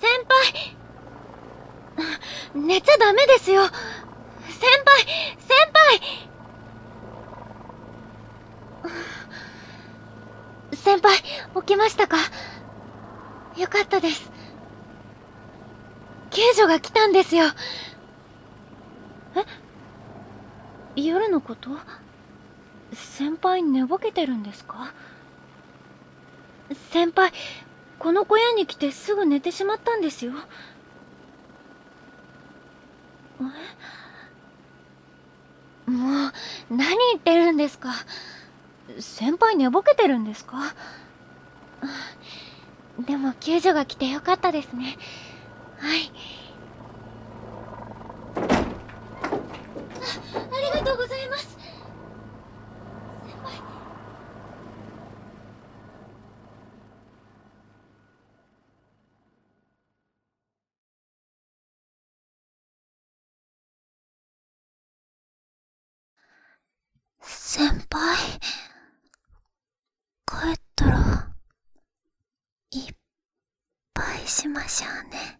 先輩。寝ちゃダメですよ。先輩先輩。先輩起きましたか？よかったです。救助が来たんですよ。え？夜のこと？先輩寝ぼけてるんですか？先輩この小屋に来てすぐ寝てしまったんですよ。え？もう何言ってるんですか？先輩寝ぼけてるんですか？でも救助が来てよかったですね。はいあありがとうございます先輩先輩？帰ったらいっぱいしましょうね。